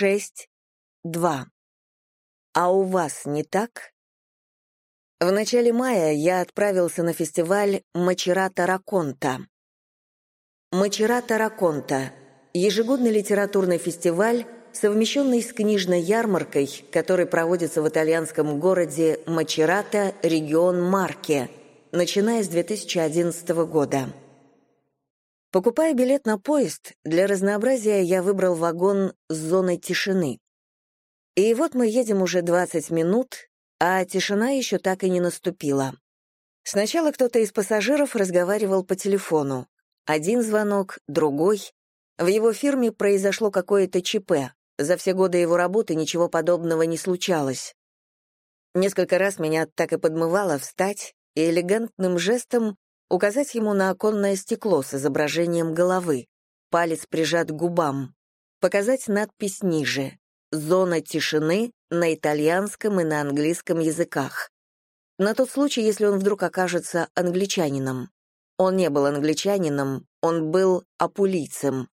шесть, два. А у вас не так? В начале мая я отправился на фестиваль Мачерата Раконта. Мачерата Раконта — ежегодный литературный фестиваль, совмещенный с книжной ярмаркой, который проводится в итальянском городе Мачерата, регион Марке, начиная с 2011 года. Покупая билет на поезд, для разнообразия я выбрал вагон с зоной тишины. И вот мы едем уже 20 минут, а тишина еще так и не наступила. Сначала кто-то из пассажиров разговаривал по телефону. Один звонок, другой. В его фирме произошло какое-то ЧП. За все годы его работы ничего подобного не случалось. Несколько раз меня так и подмывало встать и элегантным жестом указать ему на оконное стекло с изображением головы, палец прижат к губам, показать надпись ниже «Зона тишины» на итальянском и на английском языках. На тот случай, если он вдруг окажется англичанином. Он не был англичанином, он был апулийцем.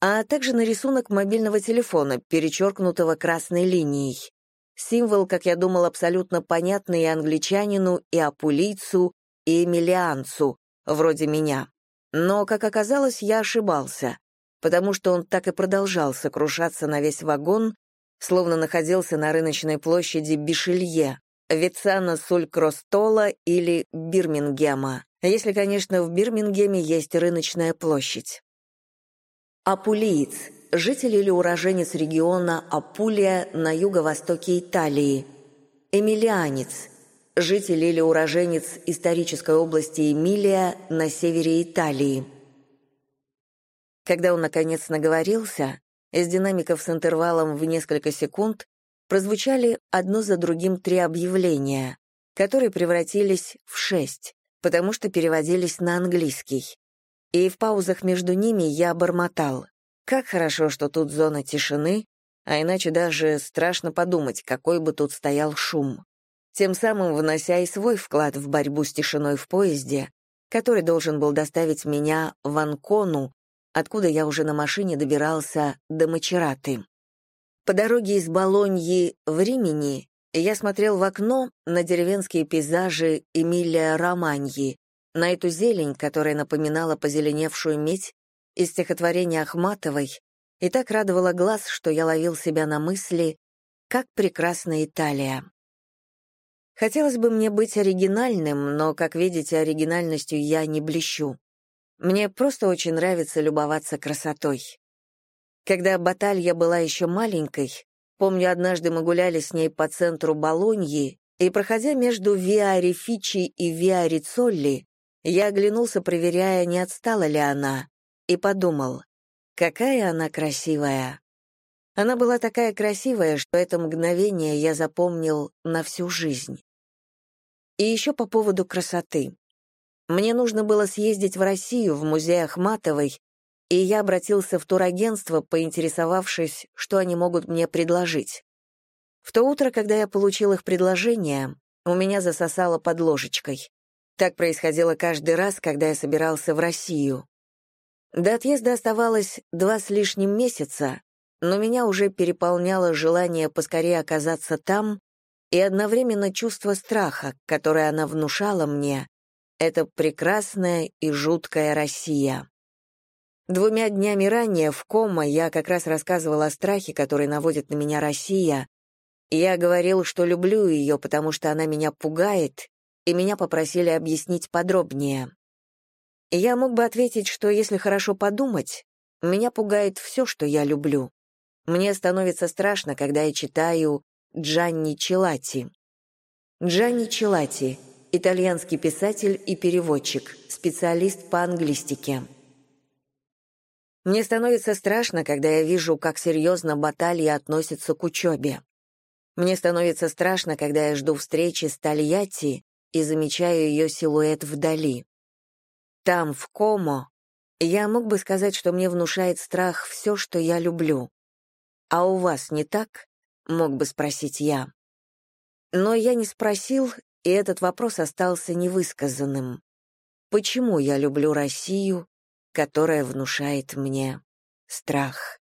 А также на рисунок мобильного телефона, перечеркнутого красной линией. Символ, как я думал, абсолютно понятный и англичанину, и апулийцу, и эмилианцу, вроде меня. Но, как оказалось, я ошибался, потому что он так и продолжал сокрушаться на весь вагон, словно находился на рыночной площади Бишелье, Вицана Суль-Кростола или Бирмингема, если, конечно, в Бирмингеме есть рыночная площадь. Апулиец – житель или уроженец региона Апулия на юго-востоке Италии. Эмилианец – житель или уроженец исторической области Эмилия на севере Италии. Когда он, наконец, наговорился, из динамиков с интервалом в несколько секунд прозвучали одно за другим три объявления, которые превратились в шесть, потому что переводились на английский. И в паузах между ними я бормотал. Как хорошо, что тут зона тишины, а иначе даже страшно подумать, какой бы тут стоял шум. Тем самым внося и свой вклад в борьбу с тишиной в поезде, который должен был доставить меня в Анкону, откуда я уже на машине добирался до Мачераты. По дороге из Болоньи в Римени я смотрел в окно на деревенские пейзажи Эмилия Романьи, на эту зелень, которая напоминала позеленевшую медь из стихотворения Ахматовой, и так радовала глаз, что я ловил себя на мысли, как прекрасна Италия. Хотелось бы мне быть оригинальным, но, как видите, оригинальностью я не блещу. Мне просто очень нравится любоваться красотой. Когда Баталья была еще маленькой, помню, однажды мы гуляли с ней по центру Болоньи, и, проходя между Виари Фичи и Виари Цолли, я оглянулся, проверяя, не отстала ли она, и подумал, какая она красивая. Она была такая красивая, что это мгновение я запомнил на всю жизнь. И еще по поводу красоты. Мне нужно было съездить в Россию, в музей Ахматовой, и я обратился в турагентство, поинтересовавшись, что они могут мне предложить. В то утро, когда я получил их предложение, у меня засосало под ложечкой. Так происходило каждый раз, когда я собирался в Россию. До отъезда оставалось два с лишним месяца, но меня уже переполняло желание поскорее оказаться там и одновременно чувство страха, которое она внушала мне, это прекрасная и жуткая Россия. Двумя днями ранее в Кома я как раз рассказывал о страхе, который наводит на меня Россия. Я говорил, что люблю ее, потому что она меня пугает, и меня попросили объяснить подробнее. Я мог бы ответить, что если хорошо подумать, меня пугает все, что я люблю. Мне становится страшно, когда я читаю Джанни Челати. Джанни Челати итальянский писатель и переводчик, специалист по англистике. Мне становится страшно, когда я вижу, как серьезно баталии относятся к учебе. Мне становится страшно, когда я жду встречи с Тольятти и замечаю ее силуэт вдали. Там, в Комо, я мог бы сказать, что мне внушает страх все, что я люблю. А у вас не так? Мог бы спросить я. Но я не спросил и этот вопрос остался невысказанным. Почему я люблю Россию, которая внушает мне страх?